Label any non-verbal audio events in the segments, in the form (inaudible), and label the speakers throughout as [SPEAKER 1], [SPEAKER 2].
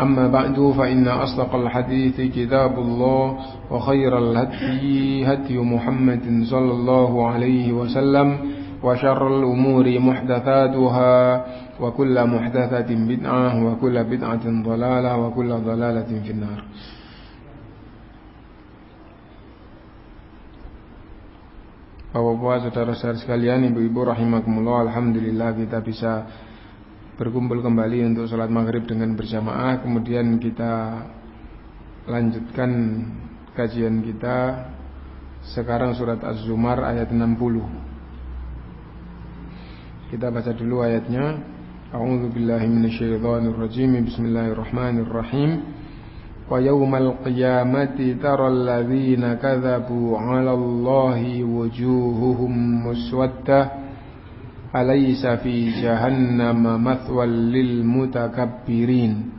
[SPEAKER 1] أما بعد فإن أصدق الحديث كتاب الله وخير الهدي هدي محمد صلى الله عليه وسلم وشر الأمور محدثاتها وكل محدثة بدعة وكل بدعة ضلالة وكل ضلالة في النار. Bapak-bapak, saudara-saudara sekalian, ibu-ibu rahimakumullah, alhamdulillah kita bisa berkumpul kembali untuk sholat maghrib dengan berjamaah. Kemudian kita lanjutkan kajian kita. Sekarang surat Az-Zumar ayat 60 kita baca dulu ayatnya. A'udzu billahi minasyaitonir rajim. Bismillahirrahmanirrahim. Wa yawmal qiyamati taral ladzina kadzabu 'ala Allahi wujuhuhum muswaddah alaysa fi jahannam mathwal lil mutakabbirin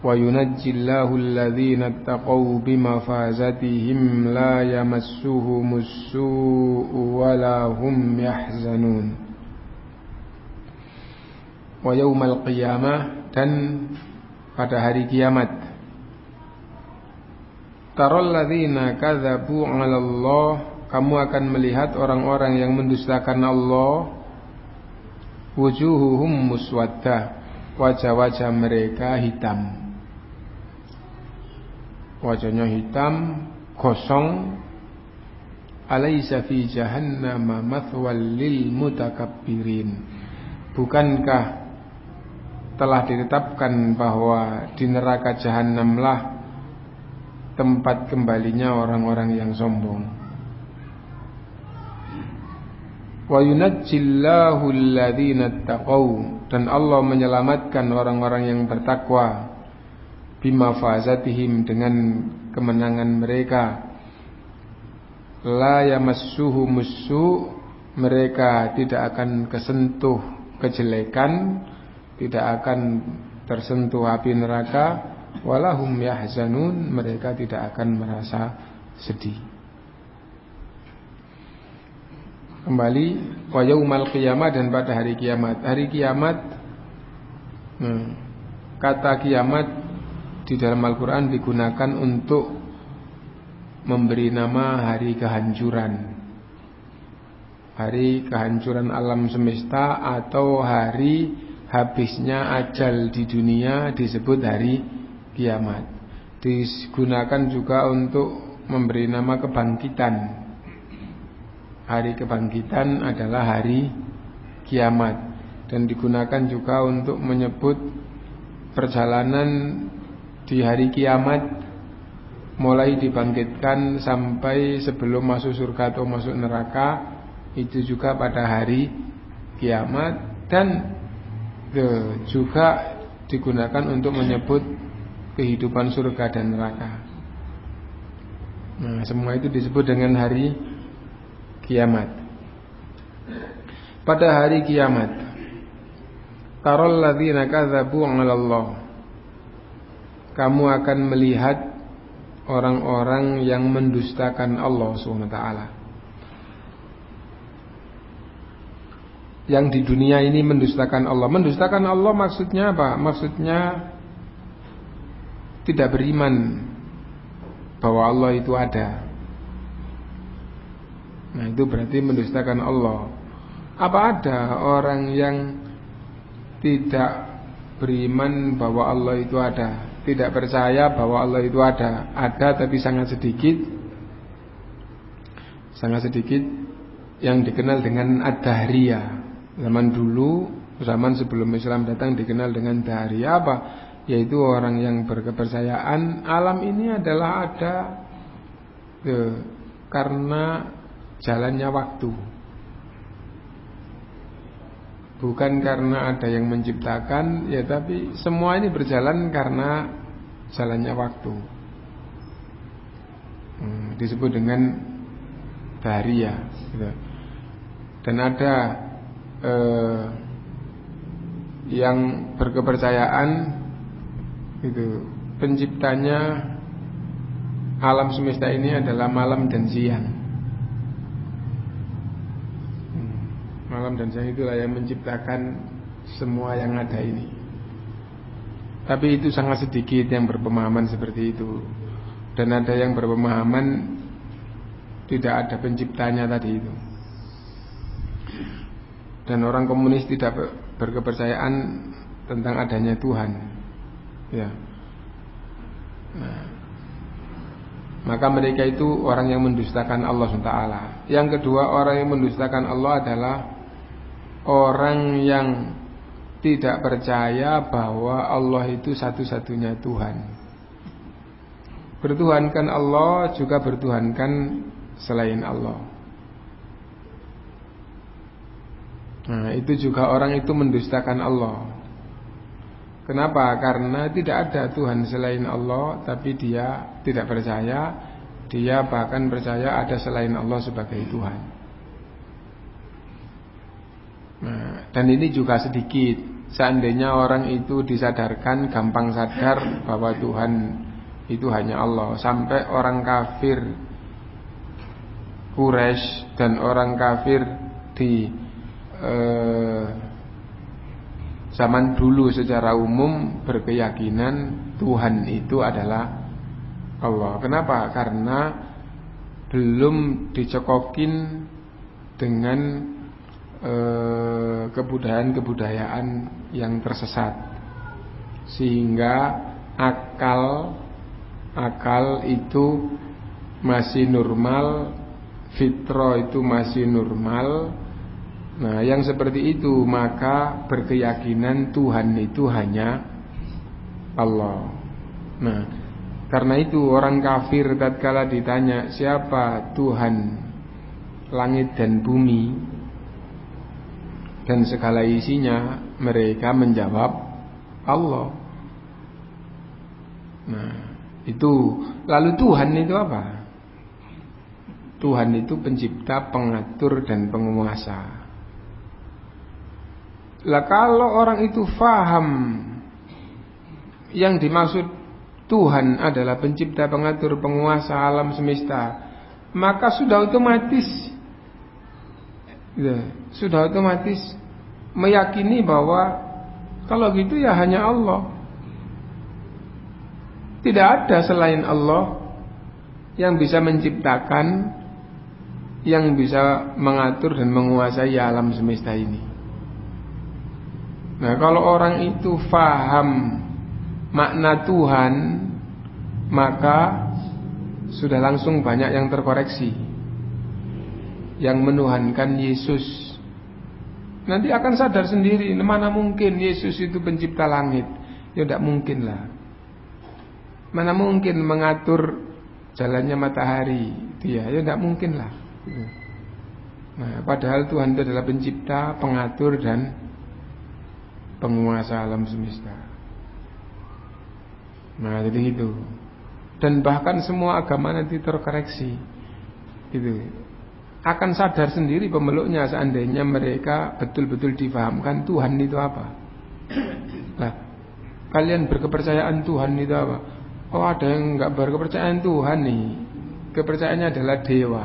[SPEAKER 1] wa yunajji Allahu alladhina taqaw bi mafazatihim la yamassuhu musu'u wa la hum yahzanun wa yawmal qiyamah dan pada hari kiamat. Tarol ladzina kadzabu 'ala Allah, kamu akan melihat orang-orang yang mendustakan Allah. Wujuhuhum muswaddah, wajah-wajah mereka hitam. Wajahnya hitam, kosong. Alaysa fi jahannama mathwal lil mutakabbirin. Bukankah telah ditetapkan bahwa di neraka jahanamlah tempat kembalinya orang-orang yang sombong. Wa yunajjillahu dan Allah menyelamatkan orang-orang yang bertakwa. Bima fazatihim dengan kemenangan mereka. La yamassuhu musu mereka tidak akan kesentuh kejelekan, tidak akan tersentuh api neraka. Walahum yahzanun. Mereka tidak akan merasa sedih. Kembali wa yaumal qiyamah dan pada hari kiamat. Hari kiamat hmm, kata kiamat di dalam Al-Qur'an digunakan untuk memberi nama hari kehancuran. Hari kehancuran alam semesta atau hari habisnya ajal di dunia disebut hari kiamat. Digunakan juga untuk memberi nama kebangkitan. Hari kebangkitan adalah hari kiamat dan digunakan juga untuk menyebut perjalanan di hari kiamat mulai dibangkitkan sampai sebelum masuk surga atau masuk neraka itu juga pada hari kiamat dan juga digunakan untuk menyebut kehidupan surga dan neraka. Nah, semua itu disebut dengan hari kiamat. Pada hari kiamat, tarol ladzina kadzabu 'ala Allah. Kamu akan melihat orang-orang yang mendustakan Allah taala. yang di dunia ini mendustakan Allah. Mendustakan Allah maksudnya apa? Maksudnya tidak beriman bahwa Allah itu ada. Nah, itu berarti mendustakan Allah. Apa ada orang yang tidak beriman bahwa Allah itu ada, tidak percaya bahwa Allah itu ada, ada tapi sangat sedikit, sangat sedikit yang dikenal dengan ad-dahriyah. Zaman dulu, zaman sebelum Islam datang dikenal dengan dahriyah apa? Yaitu orang yang berkepercayaan alam ini adalah ada karena jalannya waktu. Bukan karena ada yang menciptakan, ya tapi semua ini berjalan karena jalannya waktu. Hmm, disebut dengan daria. Gitu. Dan ada eh, yang berkepercayaan itu penciptanya alam semesta ini adalah malam dan siang. Malam dan siang itulah yang menciptakan semua yang ada ini. Tapi itu sangat sedikit yang berpemahaman seperti itu. Dan ada yang berpemahaman tidak ada penciptanya tadi itu. Dan orang komunis tidak berkepercayaan tentang adanya Tuhan. Ya. Nah, maka mereka itu orang yang mendustakan Allah SWT. Yang kedua orang yang mendustakan Allah adalah orang yang tidak percaya bahwa Allah itu satu-satunya Tuhan. Bertuhankan Allah juga bertuhankan selain Allah. Nah, itu juga orang itu mendustakan Allah. Kenapa? Karena tidak ada Tuhan selain Allah, tapi dia tidak percaya. Dia bahkan percaya ada selain Allah sebagai Tuhan. Nah, dan ini juga sedikit. Seandainya orang itu disadarkan gampang sadar bahwa Tuhan itu hanya Allah. Sampai orang kafir Quraisy dan orang kafir di eh, zaman dulu secara umum berkeyakinan Tuhan itu adalah Allah. Kenapa? Karena belum dicokokin dengan kebudayaan-kebudayaan yang tersesat. Sehingga akal akal itu masih normal fitro itu masih normal. Nah yang seperti itu maka berkeyakinan Tuhan itu hanya Allah. Nah karena itu orang kafir tatkala ditanya siapa Tuhan langit dan bumi dan segala isinya mereka menjawab Allah. Nah, itu lalu Tuhan itu apa? Tuhan itu pencipta, pengatur dan penguasa. Lah kalau orang itu faham yang dimaksud Tuhan adalah pencipta, pengatur, penguasa alam semesta, maka sudah otomatis sudah otomatis meyakini bahwa kalau gitu ya hanya Allah. Tidak ada selain Allah yang bisa menciptakan, yang bisa mengatur dan menguasai alam semesta ini. Nah, kalau orang itu faham makna Tuhan, maka sudah langsung banyak yang terkoreksi. Yang menuhankan Yesus. Nanti akan sadar sendiri Mana mungkin Yesus itu pencipta langit? Ya tidak mungkin lah. Mana mungkin mengatur Jalannya matahari? Dia ya tidak mungkin lah. Gitu. Nah padahal Tuhan itu adalah pencipta Pengatur dan Penguasa alam semesta. Nah jadi itu Dan bahkan semua agama nanti terkoreksi. Gitu akan sadar sendiri pemeluknya seandainya mereka betul-betul difahamkan Tuhan itu apa. Nah, kalian berkepercayaan Tuhan itu apa? Oh ada yang nggak berkepercayaan Tuhan nih. Kepercayaannya adalah dewa.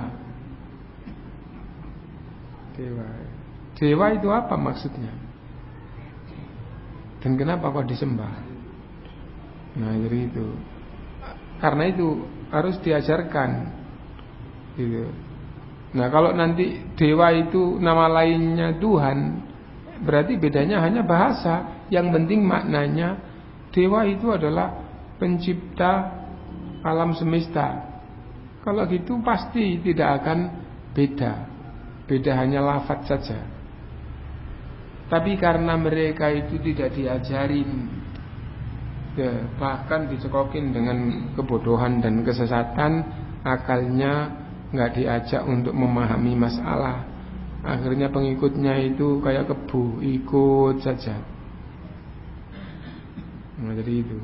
[SPEAKER 1] Dewa. Dewa itu apa maksudnya? Dan kenapa kok disembah? Nah, jadi itu. Karena itu harus diajarkan. Gitu. Nah, kalau nanti dewa itu nama lainnya Tuhan, berarti bedanya hanya bahasa. Yang penting maknanya dewa itu adalah pencipta alam semesta. Kalau gitu pasti tidak akan beda. Beda hanya lafaz saja. Tapi karena mereka itu tidak diajarin ya, Bahkan dicekokin dengan kebodohan dan kesesatan Akalnya nggak diajak untuk memahami masalah. Akhirnya pengikutnya itu kayak kebu Ikut saja. Nah jadi itu.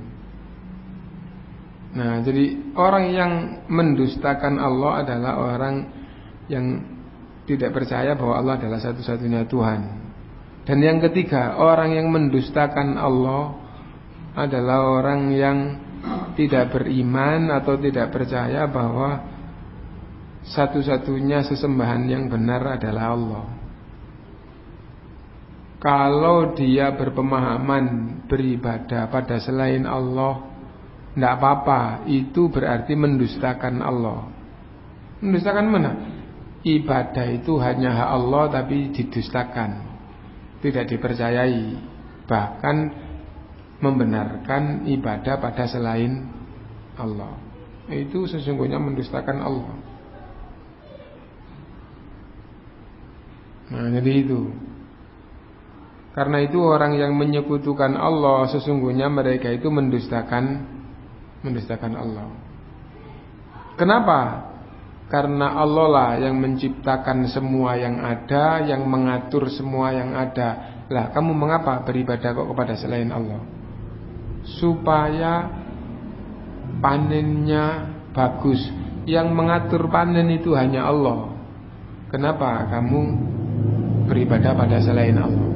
[SPEAKER 1] Nah jadi orang yang mendustakan Allah adalah orang yang tidak percaya bahwa Allah adalah satu-satunya Tuhan. Dan yang ketiga, orang yang mendustakan Allah adalah orang yang tidak beriman atau tidak percaya bahwa satu-satunya sesembahan yang benar adalah Allah. Kalau dia berpemahaman beribadah pada selain Allah, tidak apa-apa. Itu berarti mendustakan Allah. Mendustakan mana? Ibadah itu hanya hak Allah tapi didustakan tidak dipercayai bahkan membenarkan ibadah pada selain Allah itu sesungguhnya mendustakan Allah nah jadi itu karena itu orang yang menyekutukan Allah sesungguhnya mereka itu mendustakan mendustakan Allah kenapa karena Allah lah yang menciptakan semua yang ada, yang mengatur semua yang ada. Lah, kamu mengapa beribadah kok kepada selain Allah? Supaya panennya bagus. Yang mengatur panen itu hanya Allah. Kenapa kamu beribadah pada selain Allah?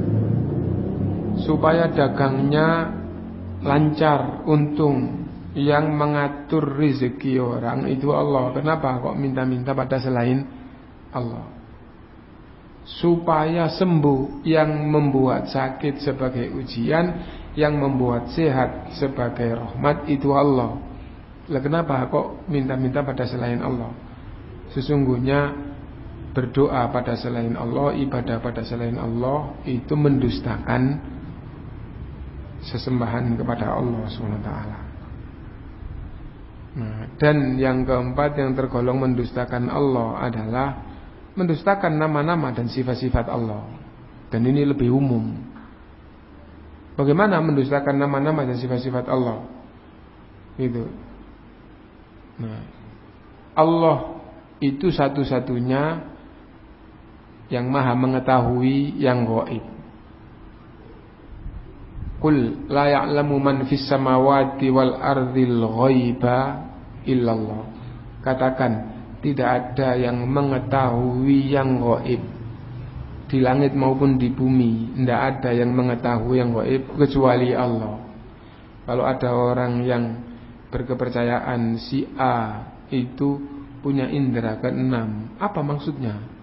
[SPEAKER 1] Supaya dagangnya lancar, untung, yang mengatur rezeki orang itu Allah. Kenapa kok minta-minta pada selain Allah? Supaya sembuh yang membuat sakit sebagai ujian, yang membuat sehat sebagai rahmat itu Allah. Lah kenapa kok minta-minta pada selain Allah? Sesungguhnya berdoa pada selain Allah, ibadah pada selain Allah itu mendustakan sesembahan kepada Allah SWT. Nah, dan yang keempat yang tergolong mendustakan Allah adalah mendustakan nama-nama dan sifat-sifat Allah. Dan ini lebih umum. Bagaimana mendustakan nama-nama dan sifat-sifat Allah? Itu. Nah, Allah itu satu-satunya yang maha mengetahui yang gaib. Qul la ya'lamu man fis samawati wal ardil ghaiba illallah. Katakan tidak ada yang mengetahui yang gaib di langit maupun di bumi. Tidak ada yang mengetahui yang gaib kecuali Allah. Kalau ada orang yang berkepercayaan si A itu punya indera keenam, apa maksudnya?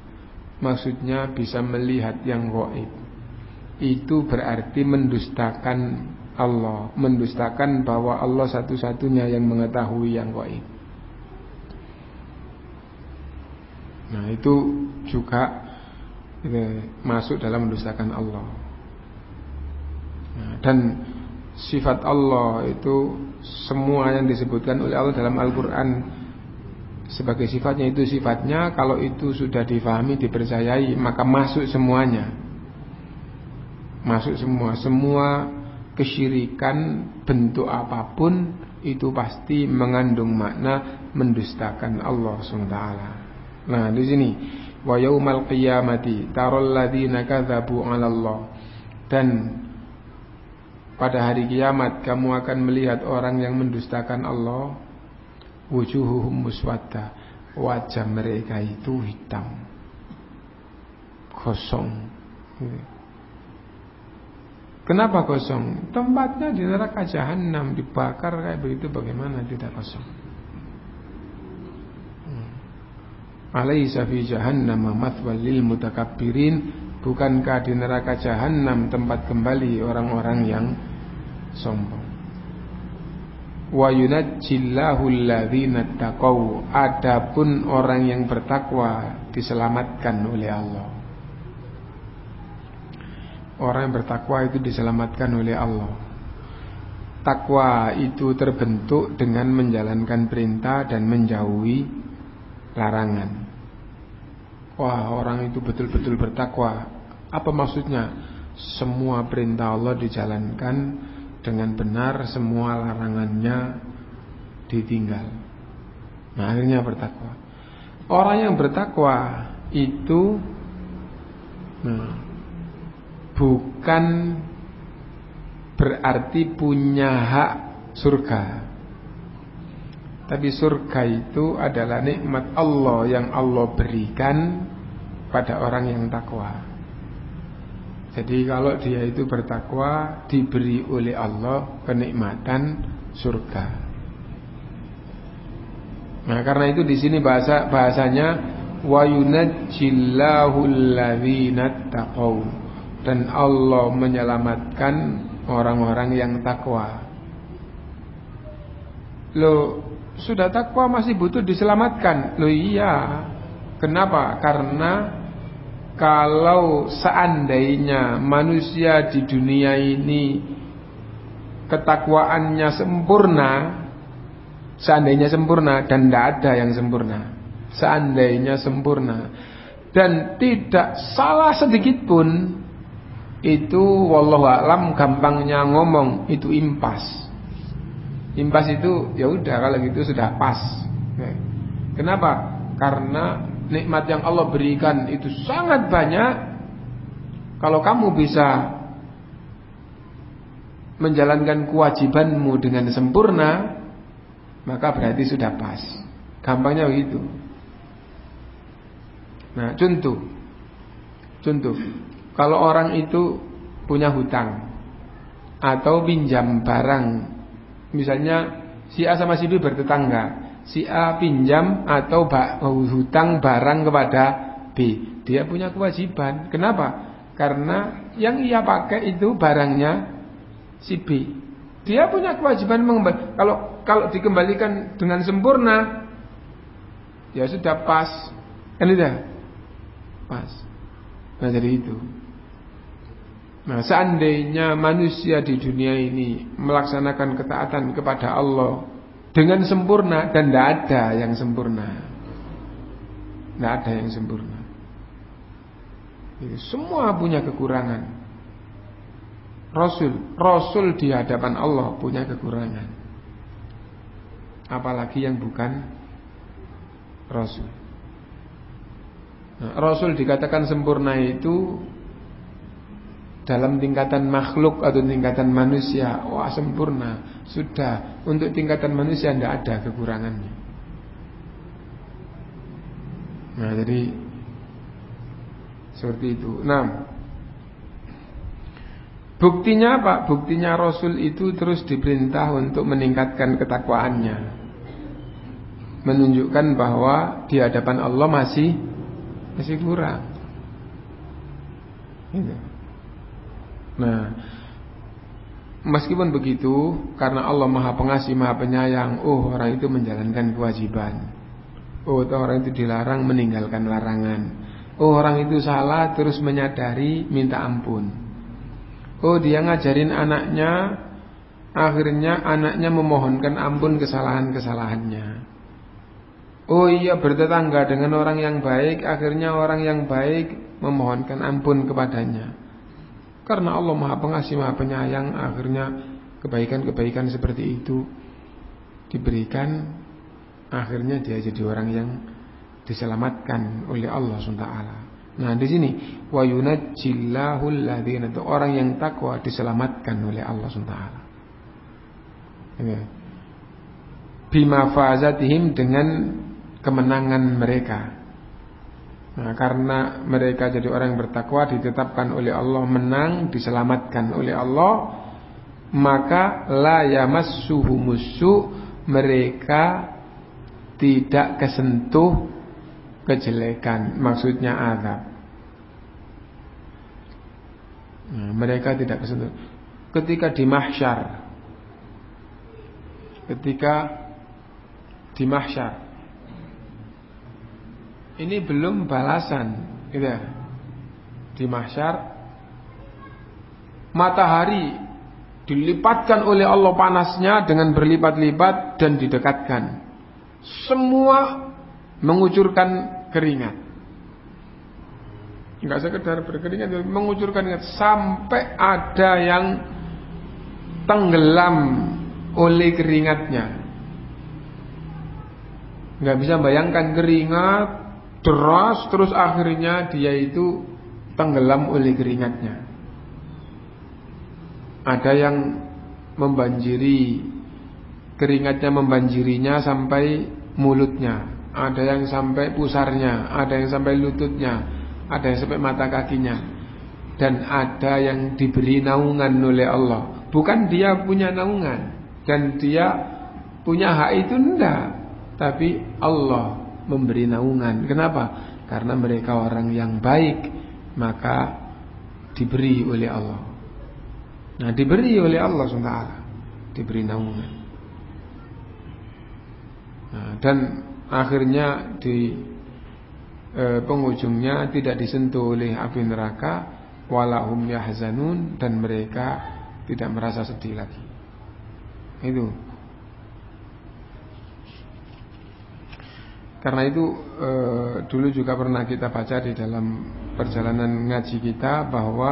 [SPEAKER 1] Maksudnya bisa melihat yang gaib. Itu berarti mendustakan Allah mendustakan bahwa Allah satu-satunya yang mengetahui yang gaib. Nah, itu juga ini, masuk dalam mendustakan Allah. Nah, dan sifat Allah itu semua yang disebutkan oleh Allah dalam Al-Qur'an sebagai sifatnya itu sifatnya kalau itu sudah difahami dipercayai maka masuk semuanya. Masuk semua, semua kesyirikan bentuk apa pun itu pasti mengandung makna mendustakan Allah SWT. Nah, di sini wa yaumal qiyamati taral ladzina kadzabu 'ala Allah. Dan pada hari kiamat kamu akan melihat orang yang mendustakan Allah wujuhuhum muswadda. Wajah mereka itu hitam. Kosong. Kenapa kosong? Tempatnya di neraka jahanam dibakar kayak begitu bagaimana tidak kosong? Hmm. Alaysa fi jahannam mathwal lil mutakabbirin Bukankah di neraka jahanam tempat kembali orang-orang yang sombong? Wa yunajjillahu alladhina taqaw. Adapun orang yang bertakwa diselamatkan oleh Allah. Orang yang bertakwa itu diselamatkan oleh Allah. Takwa itu terbentuk dengan menjalankan perintah dan menjauhi larangan. Wah, orang itu betul-betul bertakwa. Apa maksudnya? Semua perintah Allah dijalankan dengan benar, semua larangannya ditinggal. Nah, akhirnya bertakwa. Orang yang bertakwa itu nah, bukan berarti punya hak surga. Tapi surga itu adalah nikmat Allah yang Allah berikan pada orang yang takwa. Jadi kalau dia itu bertakwa diberi oleh Allah kenikmatan surga. Nah, karena itu di sini bahasa bahasanya wa yunajjillahu alladzina taqaw dan Allah menyelamatkan orang-orang yang takwa. Lo sudah takwa masih butuh diselamatkan. Lo iya. Kenapa? Karena kalau seandainya manusia di dunia ini ketakwaannya sempurna, seandainya sempurna dan tidak ada yang sempurna, seandainya sempurna dan tidak salah sedikit pun itu wallahu alam gampangnya ngomong itu impas. Impas itu ya udah kalau gitu sudah pas. Kenapa? Karena nikmat yang Allah berikan itu sangat banyak. Kalau kamu bisa menjalankan kewajibanmu dengan sempurna, maka berarti sudah pas. Gampangnya begitu. Nah, contoh. Contoh. Kalau orang itu punya hutang atau pinjam barang, misalnya si A sama si B bertetangga, si A pinjam atau hutang barang kepada B. Dia punya kewajiban. Kenapa? Karena yang ia pakai itu barangnya si B. Dia punya kewajiban mengembalikan. Kalau kalau dikembalikan dengan sempurna, ya sudah pas. Kan itu pas. Nah jadi itu. Nah seandainya manusia di dunia ini melaksanakan ketaatan kepada Allah dengan sempurna dan tidak ada yang sempurna. Tidak ada yang sempurna. semua punya kekurangan. Rasul, Rasul di hadapan Allah punya kekurangan. Apalagi yang bukan Rasul. Nah, Rasul dikatakan sempurna itu dalam tingkatan makhluk atau tingkatan manusia wah sempurna. Sudah. Untuk tingkatan manusia tidak ada kekurangannya. Nah jadi seperti itu. Nah buktinya apa? Buktinya Rasul itu terus diperintah untuk meningkatkan ketakwaannya. Menunjukkan bahwa di hadapan Allah masih masih kurang. Gitu. Nah, meskipun begitu, karena Allah Maha Pengasih, Maha Penyayang, oh orang itu menjalankan kewajiban. Oh, orang itu dilarang meninggalkan larangan. Oh, orang itu salah terus menyadari minta ampun. Oh, dia ngajarin anaknya, akhirnya anaknya memohonkan ampun kesalahan-kesalahannya. Oh iya bertetangga dengan orang yang baik Akhirnya orang yang baik Memohonkan ampun kepadanya karena Allah Maha Pengasih, Maha Penyayang, akhirnya kebaikan-kebaikan seperti itu diberikan, akhirnya dia jadi orang yang diselamatkan oleh Allah SWT. Nah di sini wa yunajjillahu itu orang yang takwa diselamatkan oleh Allah SWT. Bima fazatihim dengan kemenangan mereka. Nah, karena mereka jadi orang yang bertakwa ditetapkan oleh Allah menang, diselamatkan oleh Allah, maka la yamassuhu musu mereka tidak kesentuh kejelekan, maksudnya azab. mereka tidak kesentuh. Ketika di mahsyar, ketika di mahsyar, ini belum balasan, gitu ya. Di mahsyar, matahari dilipatkan oleh Allah panasnya dengan berlipat-lipat dan didekatkan. Semua mengucurkan keringat. Enggak sekedar berkeringat, mengucurkan keringat sampai ada yang tenggelam oleh keringatnya. Enggak bisa bayangkan keringat deras terus akhirnya dia itu tenggelam oleh keringatnya. Ada yang membanjiri keringatnya membanjirinya sampai mulutnya, ada yang sampai pusarnya, ada yang sampai lututnya, ada yang sampai mata kakinya. Dan ada yang diberi naungan oleh Allah. Bukan dia punya naungan dan dia punya hak itu enggak tapi Allah memberi naungan kenapa karena mereka orang yang baik maka diberi oleh Allah nah diberi oleh Allah SWT diberi naungan nah, dan akhirnya di e, penghujungnya tidak disentuh oleh api neraka walahum yahzanun dan mereka tidak merasa sedih lagi. Itu. Karena itu e, dulu juga pernah kita baca di dalam perjalanan ngaji kita bahwa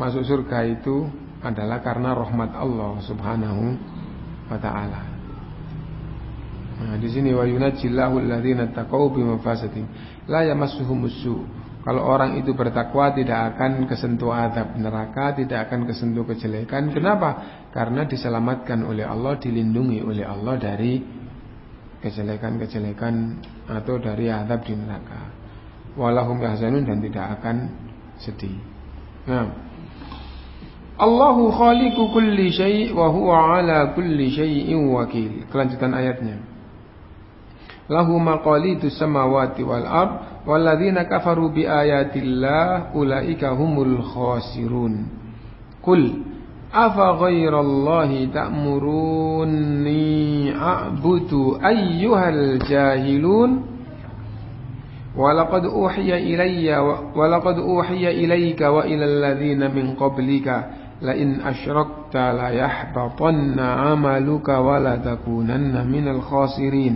[SPEAKER 1] masuk surga itu adalah karena rahmat Allah Subhanahu wa taala. Nah, di sini wa yunajjillahu alladziina taqaw bi mafasatin la yamassuhumussu. Kalau orang itu bertakwa tidak akan kesentuh azab neraka, tidak akan kesentuh kejelekan. Kenapa? Karena diselamatkan oleh Allah, dilindungi oleh Allah dari kejelekan-kejelekan atau dari azab di neraka. Walahum yahzanun dan tidak akan sedih. Nah, Allahu khaliqu kulli syai' wa huwa ala kulli syai'in wakil. Kelanjutan ayatnya lahu maqalidus samawati wal ard walladzina kafaru bi ayatillah ulaika humul khasirun qul afa ghairallahi ta'muruni a'budu ayyuhal jahilun ولقد أوحي إلي ولقد أوحي إليك وإلى الذين من قبلك لئن أشركت ليحبطن عملك ولتكونن من الخاسرين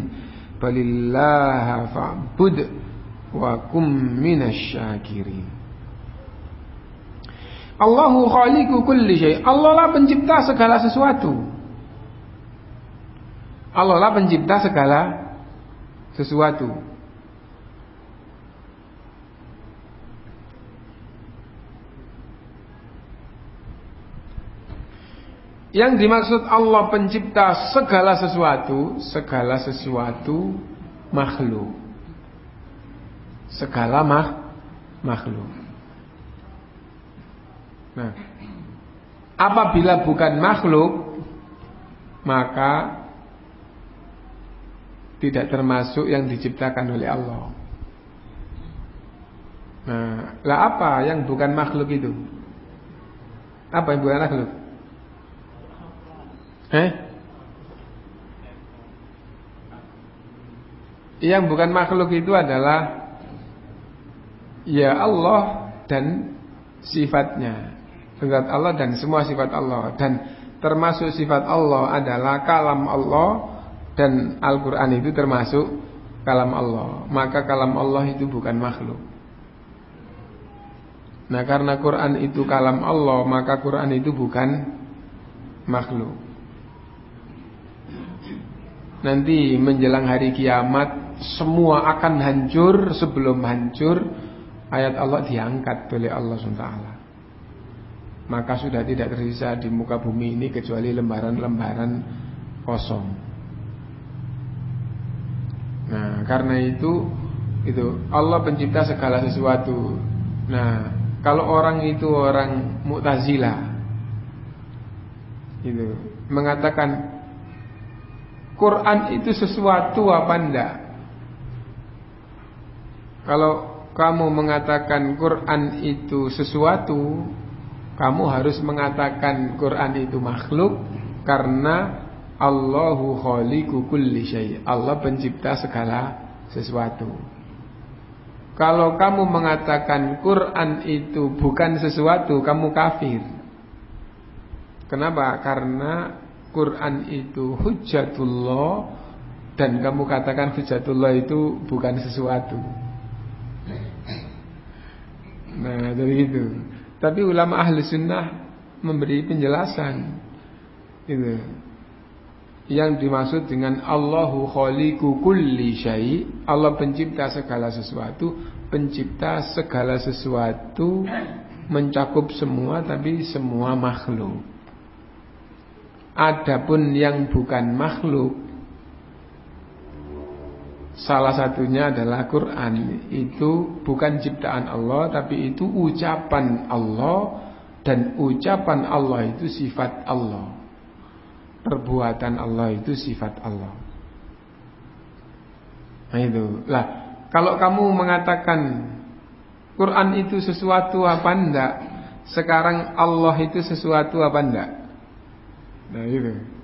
[SPEAKER 1] Balillaha fa'bud wa kum minasyakirin. Allahu khaliqu kulli syai. Allah lah pencipta segala sesuatu. Allah lah pencipta segala sesuatu. Yang dimaksud Allah pencipta segala sesuatu, segala sesuatu makhluk. Segala mah, makhluk. Nah, apabila bukan makhluk, maka tidak termasuk yang diciptakan oleh Allah. Nah, lah apa yang bukan makhluk itu? Apa yang bukan makhluk? Eh? Yang bukan makhluk itu adalah ya Allah dan sifatnya. Sifat Allah dan semua sifat Allah dan termasuk sifat Allah adalah kalam Allah dan Al-Qur'an itu termasuk kalam Allah. Maka kalam Allah itu bukan makhluk. Nah, karena Quran itu kalam Allah, maka Quran itu bukan makhluk nanti menjelang hari kiamat semua akan hancur sebelum hancur ayat Allah diangkat oleh Allah SWT maka sudah tidak tersisa di muka bumi ini kecuali lembaran-lembaran kosong nah karena itu itu Allah pencipta segala sesuatu nah kalau orang itu orang mu'tazilah itu mengatakan Quran itu sesuatu apa enggak? Kalau kamu mengatakan Quran itu sesuatu, kamu harus mengatakan Quran itu makhluk karena Allahu khaliqu kulli syai. Allah pencipta segala sesuatu. Kalau kamu mengatakan Quran itu bukan sesuatu, kamu kafir. Kenapa? Karena Quran itu hujatullah dan kamu katakan hujatullah itu bukan sesuatu. Nah, dari itu. Tapi ulama ahli sunnah memberi penjelasan. Itu. Yang dimaksud dengan Allahu khaliqu kulli syai, Allah pencipta segala sesuatu, pencipta segala sesuatu mencakup semua tapi semua makhluk. Adapun yang bukan makhluk Salah satunya adalah Quran. Itu bukan ciptaan Allah Tapi itu ucapan Allah Dan ucapan Allah itu sifat Allah. Perbuatan Allah itu sifat Allah. Nah itu. Lah kalau kamu mengatakan Quran itu sesuatu apa enggak Sekarang Allah itu sesuatu apa enggak Nah itu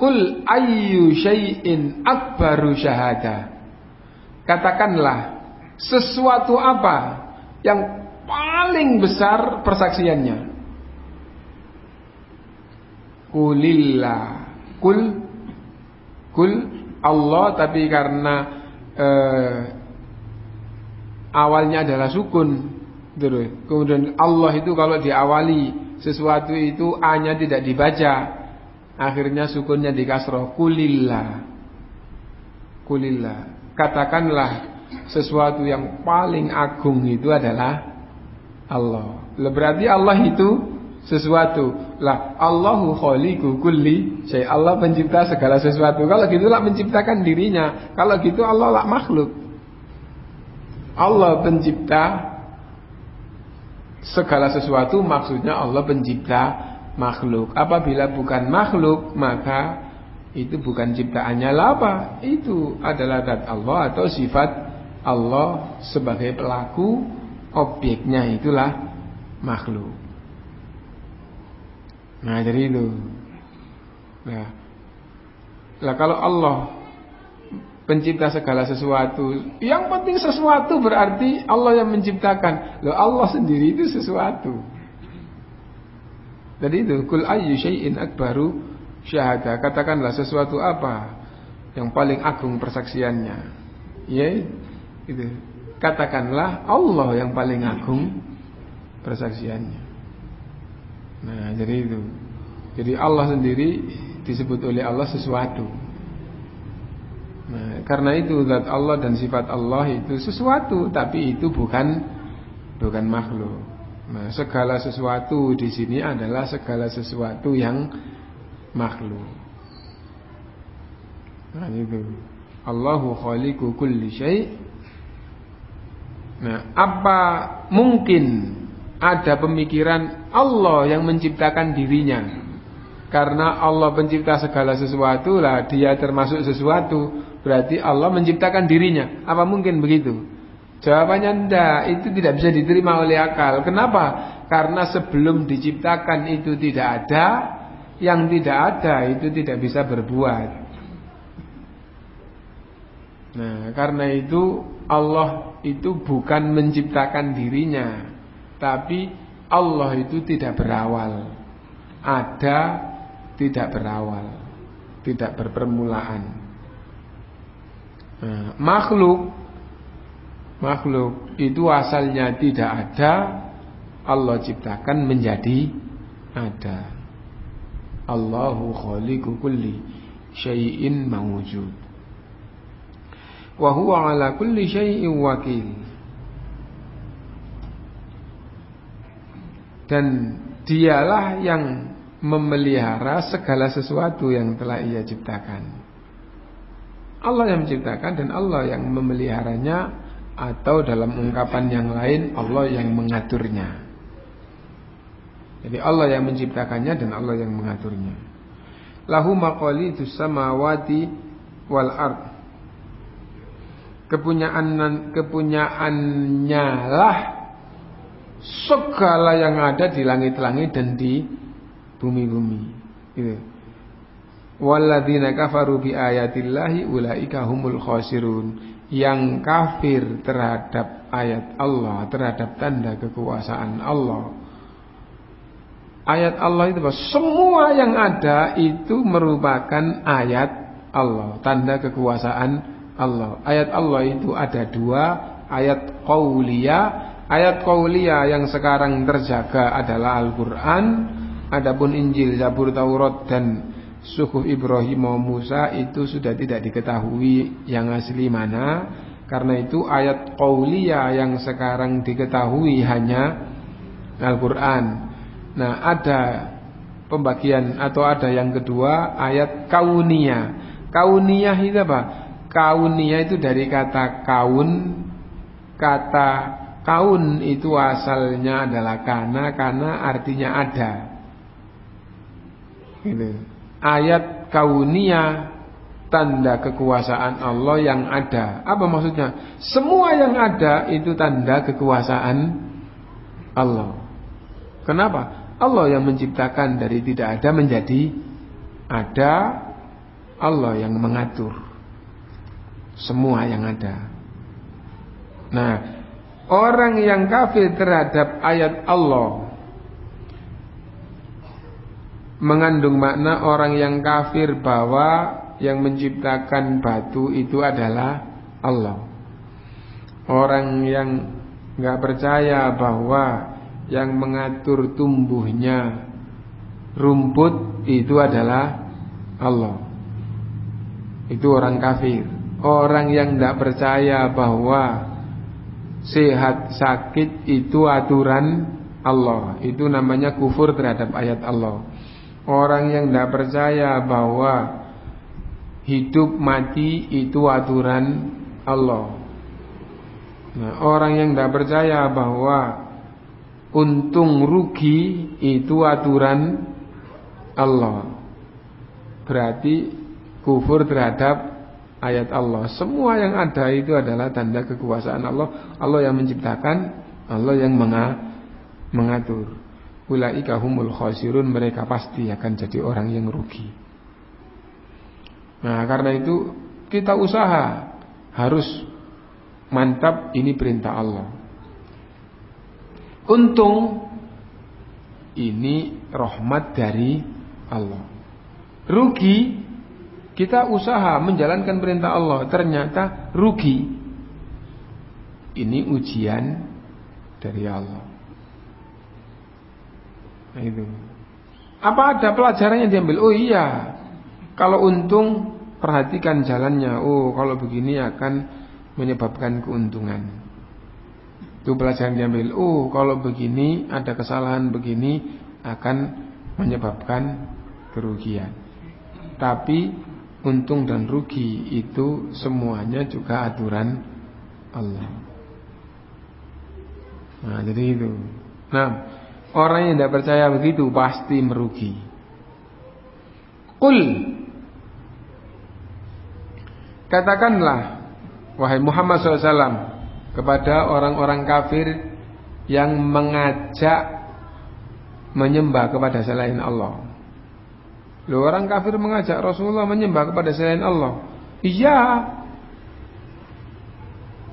[SPEAKER 1] Kul ayyu syai'in akbaru syahada. Katakanlah sesuatu apa yang paling besar persaksiannya. Kulillah. Kul kul Allah tapi karena eh, awalnya adalah sukun. Kemudian Allah itu kalau diawali sesuatu itu hanya tidak dibaca Akhirnya sukunnya di kasroh kulillah. Kulillah. Katakanlah sesuatu yang paling agung itu adalah Allah. Berarti Allah itu sesuatu. Lah Allahu khaliqu kulli syai. Allah pencipta segala sesuatu. Kalau gitu lah menciptakan dirinya. Kalau gitu Allah lah makhluk. Allah pencipta segala sesuatu maksudnya Allah pencipta makhluk. Apabila bukan makhluk, maka itu bukan ciptaannya apa? Itu adalah dat Allah atau sifat Allah sebagai pelaku, objeknya itulah makhluk. Nah, jadi itu. Nah, lah kalau Allah pencipta segala sesuatu, yang penting sesuatu berarti Allah yang menciptakan. Loh, Allah sendiri itu sesuatu. Dan itu kul ayyu syai'in akbaru syahada. Katakanlah sesuatu apa yang paling agung persaksiannya. Ya, itu. Katakanlah Allah yang paling agung persaksiannya. Nah, jadi itu. Jadi Allah sendiri disebut oleh Allah sesuatu. Nah, karena itu zat Allah dan sifat Allah itu sesuatu, tapi itu bukan bukan makhluk. Nah, segala sesuatu di sini adalah segala sesuatu yang makhluk. Nah, itu. Allahu khaliqu kulli syai'. Nah, apa mungkin ada pemikiran Allah yang menciptakan dirinya? Karena Allah pencipta segala sesuatu lah, dia termasuk sesuatu, berarti Allah menciptakan dirinya. Apa mungkin begitu? Jawabannya tidak, itu tidak bisa diterima oleh akal. Kenapa? Karena sebelum diciptakan itu tidak ada, yang tidak ada itu tidak bisa berbuat. Nah, karena itu Allah itu bukan menciptakan dirinya, tapi Allah itu tidak berawal. Ada tidak berawal, tidak berpermulaan. Nah, makhluk makhluk. Itu asalnya tidak ada Allah ciptakan menjadi ada. Allahu khaliqu kulli syai'in mawujud. Wa huwa ala kulli syai'in wakil. Dan dialah yang memelihara segala sesuatu yang telah ia ciptakan. Allah yang menciptakan dan Allah yang memeliharanya atau dalam ungkapan yang lain Allah yang mengaturnya. Jadi Allah yang menciptakannya dan Allah yang mengaturnya. Lahu maqalidus samawati wal ard. Kepunyaan kepunyaannya lah segala yang ada di langit-langit dan di bumi-bumi. Gitu. Walladzina kafaru bi ayatillahi ulaika humul khasirun. Yang kafir terhadap ayat Allah, terhadap tanda kekuasaan Allah. Ayat Allah itu semua yang ada itu merupakan ayat Allah, tanda kekuasaan Allah. Ayat Allah itu ada dua, ayat qauliyah, ayat qauliyah yang sekarang terjaga adalah Al-Qur'an, adapun Injil, Zabur, Taurat dan suku Ibrahim maupun Musa itu sudah tidak diketahui yang asli mana. Karena itu ayat qauliyah yang sekarang diketahui hanya Al-Quran. Nah ada pembagian atau ada yang kedua ayat kauniyah. Kauniyah itu apa? kauniyah itu dari kata kaun. Kata kaun itu asalnya adalah kana karena artinya ada. Gitu ayat kaunia tanda kekuasaan Allah yang ada. Apa maksudnya? Semua yang ada itu tanda kekuasaan Allah. Kenapa? Allah yang menciptakan dari tidak ada menjadi ada. Allah yang mengatur semua yang ada. Nah, orang yang kafir terhadap ayat Allah mengandung makna orang yang kafir bahwa yang menciptakan batu itu adalah Allah. Orang yang nggak percaya bahwa yang mengatur tumbuhnya rumput itu adalah Allah. Itu orang kafir. Orang yang tidak percaya bahwa sehat sakit itu aturan Allah. Itu namanya kufur terhadap ayat Allah. Orang yang tidak percaya bahwa hidup mati itu aturan Allah. Nah, orang yang tidak percaya bahwa untung rugi itu aturan Allah. Berarti kufur terhadap ayat Allah. Semua yang ada itu adalah tanda kekuasaan Allah. Allah yang menciptakan, Allah yang mengatur. Ulaika humul khasirun mereka pasti akan jadi orang yang rugi. Nah, karena itu kita usaha harus mantap ini perintah Allah. Untung ini rahmat dari Allah. Rugi kita usaha menjalankan perintah Allah ternyata rugi. Ini ujian dari Allah. Itu. Apa ada pelajarannya diambil? Oh iya. Kalau untung perhatikan jalannya. Oh kalau begini akan menyebabkan keuntungan. Itu pelajaran diambil. Oh kalau begini ada kesalahan begini akan menyebabkan kerugian. Tapi untung dan rugi itu semuanya juga aturan Allah. Nah jadi itu. Nah Orang yang tidak percaya begitu pasti merugi. Kul Katakanlah Wahai Muhammad SAW Kepada orang-orang kafir Yang mengajak Menyembah kepada selain Allah. Loh orang kafir mengajak Rasulullah menyembah kepada selain Allah. Iya.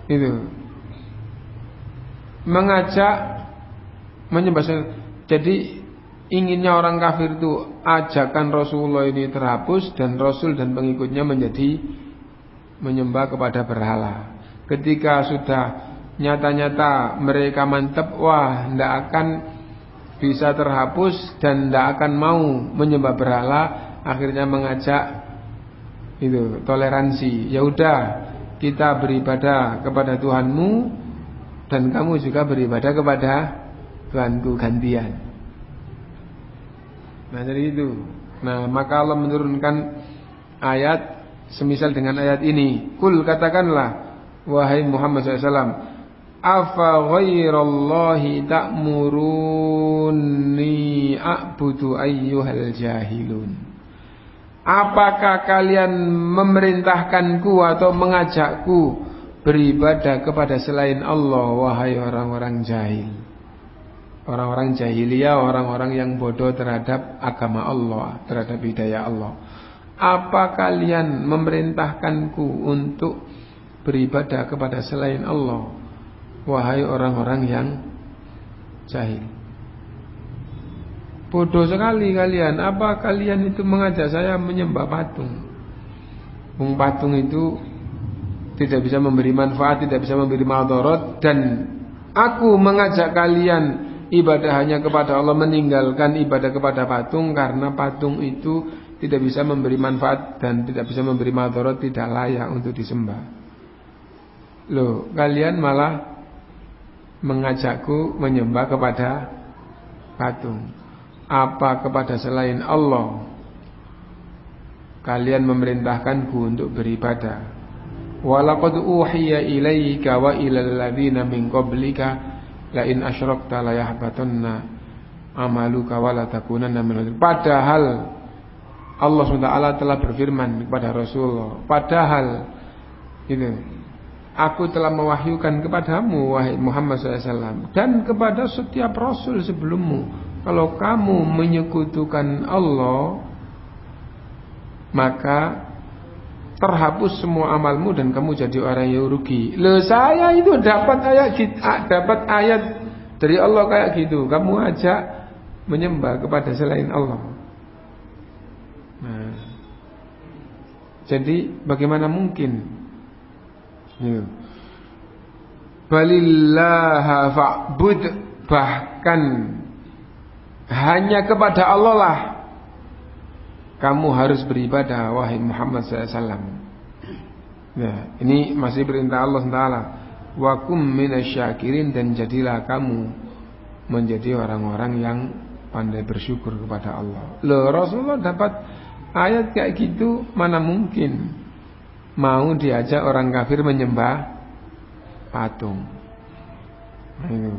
[SPEAKER 1] Itu. Mengajak menyembah jadi inginnya orang kafir itu ajakan Rasulullah ini terhapus dan Rasul dan pengikutnya menjadi menyembah kepada berhala. Ketika sudah nyata-nyata mereka mantap, wah tidak akan bisa terhapus dan tidak akan mau menyembah berhala, akhirnya mengajak itu toleransi. Ya udah, kita beribadah kepada Tuhanmu dan kamu juga beribadah kepada Tuhanku gantian. Nah jadi itu. Nah maka Allah menurunkan ayat semisal dengan ayat ini. Kul katakanlah wahai Muhammad SAW. Afa ghairallahi ta'muruni a'budu ayyuhal jahilun. Apakah kalian memerintahkanku atau mengajakku beribadah kepada selain Allah wahai orang-orang jahil? Orang-orang jahiliyah, orang-orang yang bodoh terhadap agama Allah, terhadap hidayah Allah. Apa kalian memerintahkanku untuk beribadah kepada selain Allah? Wahai orang-orang yang jahil. Bodoh sekali kalian. Apa kalian itu mengajak saya menyembah patung? Bung patung itu tidak bisa memberi manfaat, tidak bisa memberi madarat dan aku mengajak kalian ibadah hanya kepada Allah meninggalkan ibadah kepada patung karena patung itu tidak bisa memberi manfaat dan tidak bisa memberi madarat tidak layak untuk disembah. Loh, kalian malah mengajakku menyembah kepada patung. Apa kepada selain Allah? Kalian memerintahkanku untuk beribadah. Walaqad uhiya ilaika wa ilal ladzina min qablika la in asyrakta la yahbatanna amaluka wa la takunanna padahal Allah SWT telah berfirman kepada Rasulullah padahal itu aku telah mewahyukan kepadamu wahai Muhammad SAW dan kepada setiap rasul sebelummu. Kalau kamu menyekutukan Allah maka terhapus semua amalmu dan kamu jadi orang yang rugi. Le saya itu dapat ayat dapat ayat dari Allah kayak gitu. Kamu ajak menyembah kepada selain Allah. Nah, jadi bagaimana mungkin? Ya. Balillaha fa'bud bahkan hanya kepada Allah lah kamu harus beribadah wahai Muhammad SAW. Ya, ini masih perintah Allah Taala. Wakum minasyakirin dan jadilah kamu menjadi orang-orang yang pandai bersyukur kepada Allah. Loh Rasulullah dapat ayat kayak gitu mana mungkin mau diajak orang kafir menyembah patung. Nah, ini.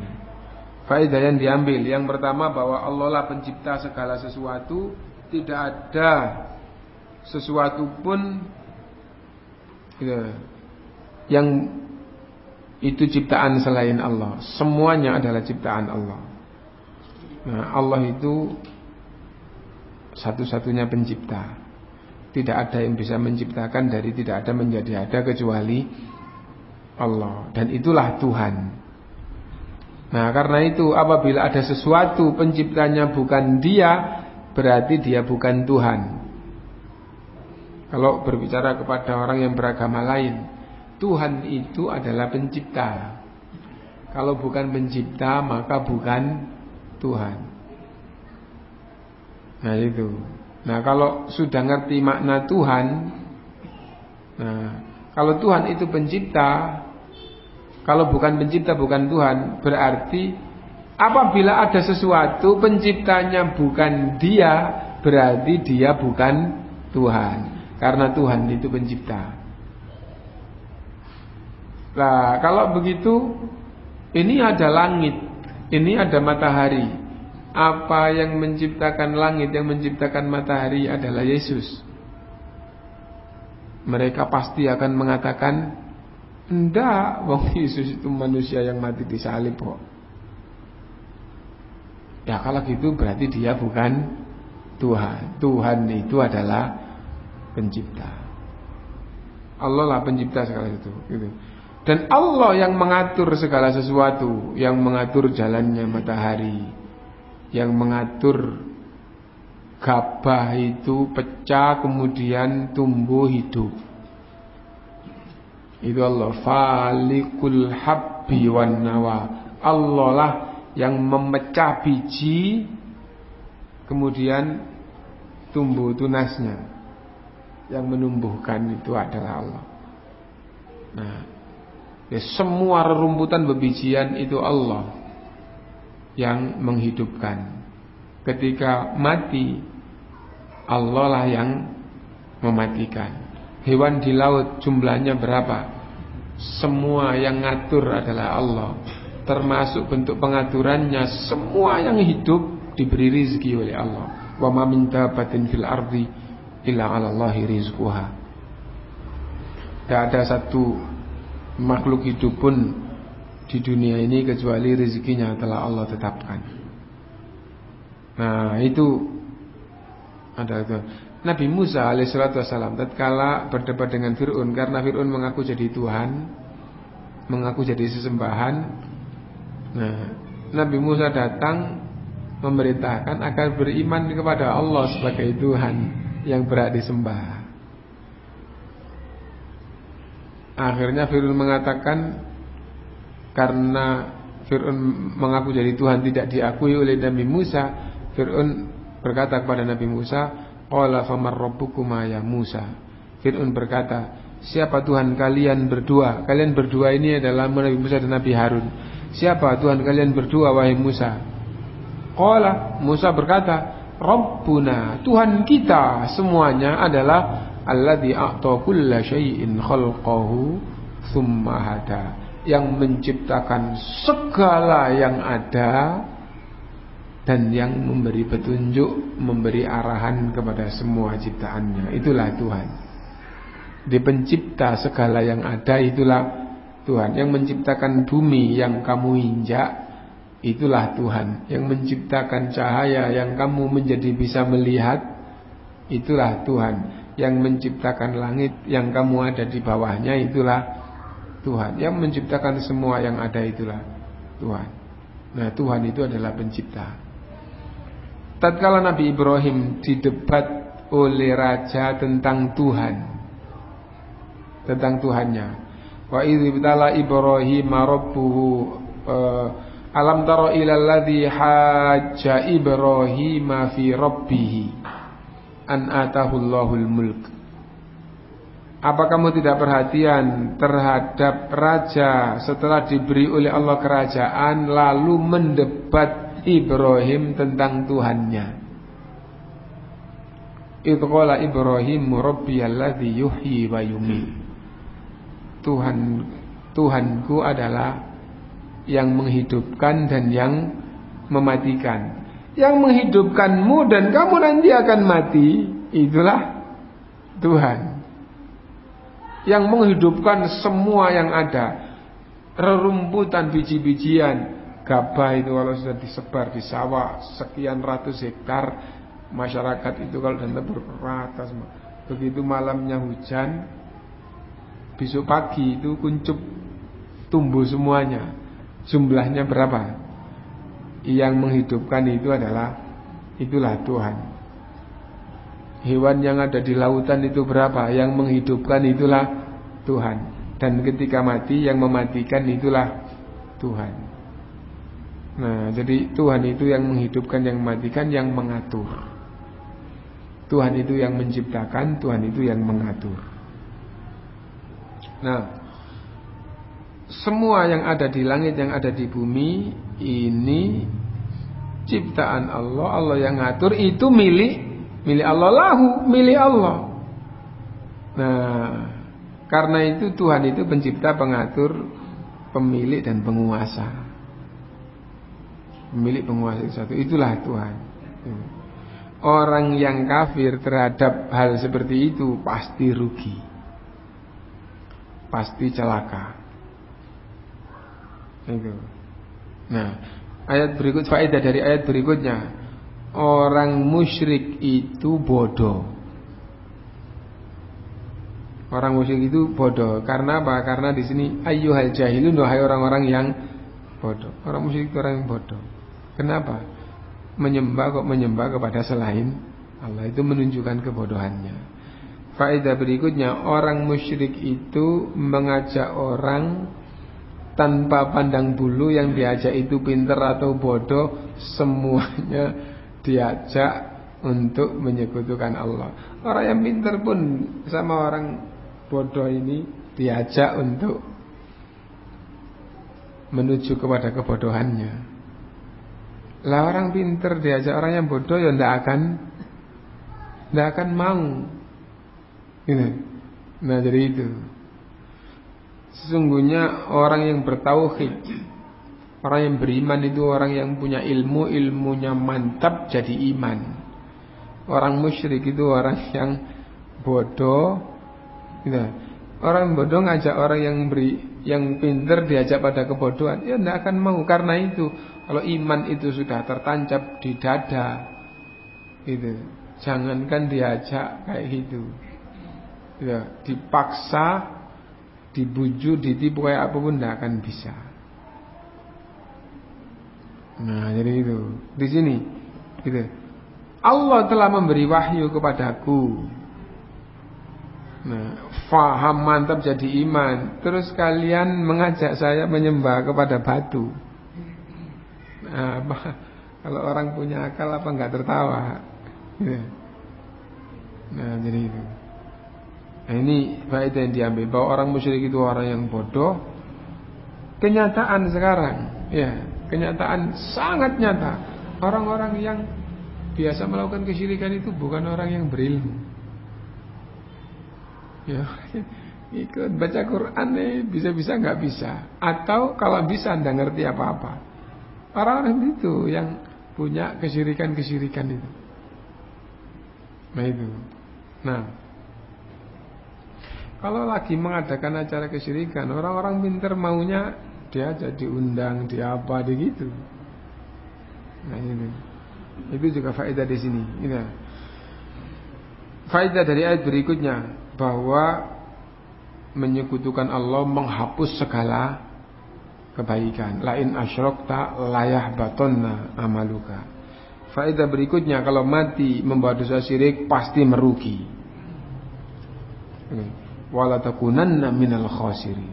[SPEAKER 1] Faedah yang diambil yang pertama bahwa Allah lah pencipta segala sesuatu tidak ada sesuatu pun ya, yang itu ciptaan selain Allah. Semuanya adalah ciptaan Allah. Nah, Allah itu satu-satunya pencipta. Tidak ada yang bisa menciptakan dari tidak ada menjadi ada kecuali Allah. Dan itulah Tuhan. Nah, karena itu apabila ada sesuatu penciptanya bukan dia, berarti dia bukan Tuhan. Kalau berbicara kepada orang yang beragama lain, Tuhan itu adalah pencipta. Kalau bukan pencipta, maka bukan Tuhan. Nah itu. Nah kalau sudah ngerti makna Tuhan, nah kalau Tuhan itu pencipta, kalau bukan pencipta bukan Tuhan, berarti Apabila ada sesuatu penciptanya bukan dia, berarti dia bukan Tuhan. Karena Tuhan itu pencipta. Nah, kalau begitu ini ada langit, ini ada matahari. Apa yang menciptakan langit, yang menciptakan matahari adalah Yesus. Mereka pasti akan mengatakan, "Enggak, Yesus itu manusia yang mati di salib kok." Ya kalau gitu berarti dia bukan Tuhan. Tuhan itu adalah pencipta. Allah lah pencipta segala itu. Gitu. Dan Allah yang mengatur segala sesuatu, yang mengatur jalannya matahari, yang mengatur gabah itu pecah kemudian tumbuh hidup. Itu Allah falikul habbi wan nawa. Allah lah yang memecah biji kemudian tumbuh tunasnya yang menumbuhkan itu adalah Allah. Nah, ya semua rerumputan bebijian itu Allah yang menghidupkan. Ketika mati Allah lah yang mematikan. Hewan di laut jumlahnya berapa? Semua yang ngatur adalah Allah termasuk bentuk pengaturannya semua yang hidup diberi rizki oleh Allah wa ma min dabatin fil ardi illa 'ala Allahi rizquha tidak ada satu makhluk hidup pun di dunia ini kecuali rezekinya telah Allah tetapkan. Nah, itu ada itu. Nabi Musa alaihissalatu wassalam tatkala berdebat dengan Fir'un karena Fir'un mengaku jadi Tuhan, mengaku jadi sesembahan. Nah, Nabi Musa datang memerintahkan agar beriman kepada Allah sebagai Tuhan yang berat disembah. Akhirnya Fir'un mengatakan karena Fir'un mengaku jadi Tuhan tidak diakui oleh Nabi Musa, Fir'un berkata kepada Nabi Musa, Qala famar rabbukuma ya Musa. Fir'aun berkata, "Siapa Tuhan kalian berdua?" Kalian berdua ini adalah Nabi Musa dan Nabi Harun. "Siapa Tuhan kalian berdua wahai Musa?" Qala Musa berkata, "Rabbuna, Tuhan kita semuanya adalah alladzi a'ta kulla syai'in khalqahu tsumma hada." Yang menciptakan segala yang ada dan yang memberi petunjuk, memberi arahan kepada semua ciptaannya. Itulah Tuhan. Di pencipta segala yang ada itulah Tuhan. Yang menciptakan bumi yang kamu injak itulah Tuhan. Yang menciptakan cahaya yang kamu menjadi bisa melihat itulah Tuhan. Yang menciptakan langit yang kamu ada di bawahnya itulah Tuhan. Yang menciptakan semua yang ada itulah Tuhan. Nah, Tuhan itu adalah pencipta. Tatkala Nabi Ibrahim didebat oleh raja tentang Tuhan tentang Tuhannya. Wa idzibtala Ibrahim rabbuhu uh, alam tara ila alladhi hajja Ibrahim fi rabbih an atahu Allahul mulk. Apa kamu tidak perhatian terhadap raja setelah diberi oleh Allah kerajaan lalu mendebat Ibrahim tentang Tuhannya. Itu qala Ibrahim rabbiyalladzi yuhyi wa yumiit. Tuhan Tuhanku adalah yang menghidupkan dan yang mematikan. Yang menghidupkanmu dan kamu nanti akan mati, itulah Tuhan. Yang menghidupkan semua yang ada. Rerumputan biji-bijian, gabah itu kalau sudah disebar di sawah sekian ratus hektar masyarakat itu kalau dan berrata semua. Begitu malamnya hujan, besok pagi itu kuncup tumbuh semuanya. Jumlahnya berapa? Yang menghidupkan itu adalah itulah Tuhan. Hewan yang ada di lautan itu berapa? Yang menghidupkan itulah Tuhan. Dan ketika mati yang mematikan itulah Tuhan. Nah, jadi Tuhan itu yang menghidupkan, yang mematikan, yang mengatur. Tuhan itu yang menciptakan, Tuhan itu yang mengatur. Nah, semua yang ada di langit, yang ada di bumi ini ciptaan Allah, Allah yang ngatur itu milik milik Allah lahu, milik Allah. Nah, karena itu Tuhan itu pencipta, pengatur, pemilik dan penguasa. Milik penguasa itu satu. Itulah Tuhan. Orang yang kafir terhadap hal seperti itu pasti rugi pasti celaka itu nah ayat berikut faedah dari ayat berikutnya orang musyrik itu bodoh Orang musyrik itu bodoh. Karena apa? Karena di sini ayyuhal jahilun wahai orang-orang yang bodoh. Orang musyrik itu orang yang bodoh. Kenapa? Menyembah kok menyembah kepada selain Allah itu menunjukkan kebodohannya. Faedah berikutnya orang musyrik itu mengajak orang tanpa pandang bulu yang diajak itu pinter atau bodoh semuanya (laughs) diajak untuk menyekutukan Allah. Orang yang pinter pun sama orang bodoh ini diajak untuk menuju kepada kebodohannya. Lah orang pinter diajak orang yang bodoh ya ndak akan ndak akan mau. Ini. Nah, jadi itu. Sesungguhnya orang yang bertauhid, orang yang beriman itu orang yang punya ilmu, ilmunya mantap jadi iman. Orang musyrik itu orang yang bodoh. Gitu. Orang bodoh ngajak orang yang beri yang pinter diajak pada kebodohan, ya tidak akan mau karena itu. Kalau iman itu sudah tertancap di dada, itu jangankan diajak kayak gitu, ya dipaksa, dibujuk, ditipu kayak apa pun tidak akan bisa. Nah jadi itu di sini, gitu. Allah telah memberi wahyu kepadaku Nah, faham mantap jadi iman. Terus kalian mengajak saya menyembah kepada batu. Nah, apa, kalau orang punya akal apa nggak tertawa? Ya. Nah, jadi itu. Nah, ini faedah yang diambil bahwa orang musyrik itu orang yang bodoh. Kenyataan sekarang, ya, kenyataan sangat nyata. Orang-orang yang biasa melakukan kesyirikan itu bukan orang yang berilmu. Ya, (laughs) ikut baca Quran nih bisa-bisa nggak bisa. Atau kalau bisa anda ngerti apa-apa. Orang-orang itu yang punya kesirikan-kesirikan itu. Nah itu. Nah, kalau lagi mengadakan acara kesirikan, orang-orang pinter maunya dia jadi undang, dia apa, dia gitu. Nah ini, itu juga faedah di sini. Ini. Faedah dari ayat berikutnya bahwa menyekutukan Allah menghapus segala kebaikan. Lain tak layah batonna amaluka. Faedah berikutnya kalau mati membawa dosa syirik pasti merugi. Wala takunanna minal khasiri.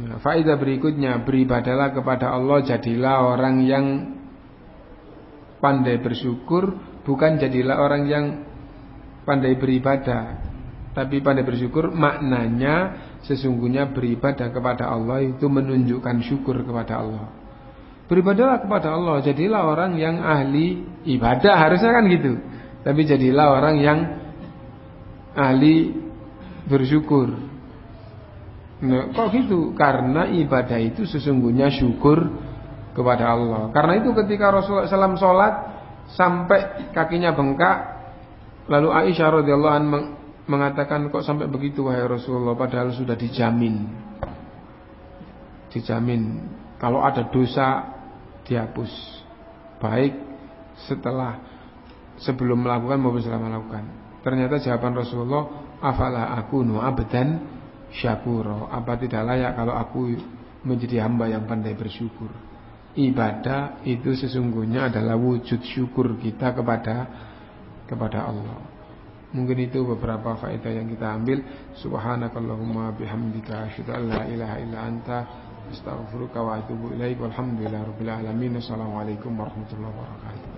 [SPEAKER 1] Nah, faedah berikutnya beribadalah kepada Allah jadilah orang yang pandai bersyukur Bukan jadilah orang yang pandai beribadah. Tapi pandai bersyukur maknanya Sesungguhnya beribadah kepada Allah itu menunjukkan syukur kepada Allah. Beribadahlah kepada Allah Jadilah orang yang ahli ibadah Harusnya kan gitu Tapi jadilah orang yang ahli bersyukur Nah, kok gitu? Karena ibadah itu sesungguhnya syukur kepada Allah. Karena itu ketika Rasulullah SAW sholat sampai kakinya bengkak. Lalu Aisyah radhiyallahu anha mengatakan kok sampai begitu wahai Rasulullah padahal sudah dijamin. Dijamin kalau ada dosa dihapus. Baik setelah sebelum melakukan maupun setelah melakukan. Ternyata jawaban Rasulullah, afala aku nu abdan syakuro. Apa tidak layak kalau aku menjadi hamba yang pandai bersyukur ibadah itu sesungguhnya adalah wujud syukur kita kepada kepada Allah. Mungkin itu beberapa faedah yang kita ambil. Subhanakallahumma bihamdika asyhadu an la ilaha illa anta astaghfiruka wa atubu ilaik. Walhamdulillahirabbil alamin. Assalamualaikum warahmatullahi wabarakatuh.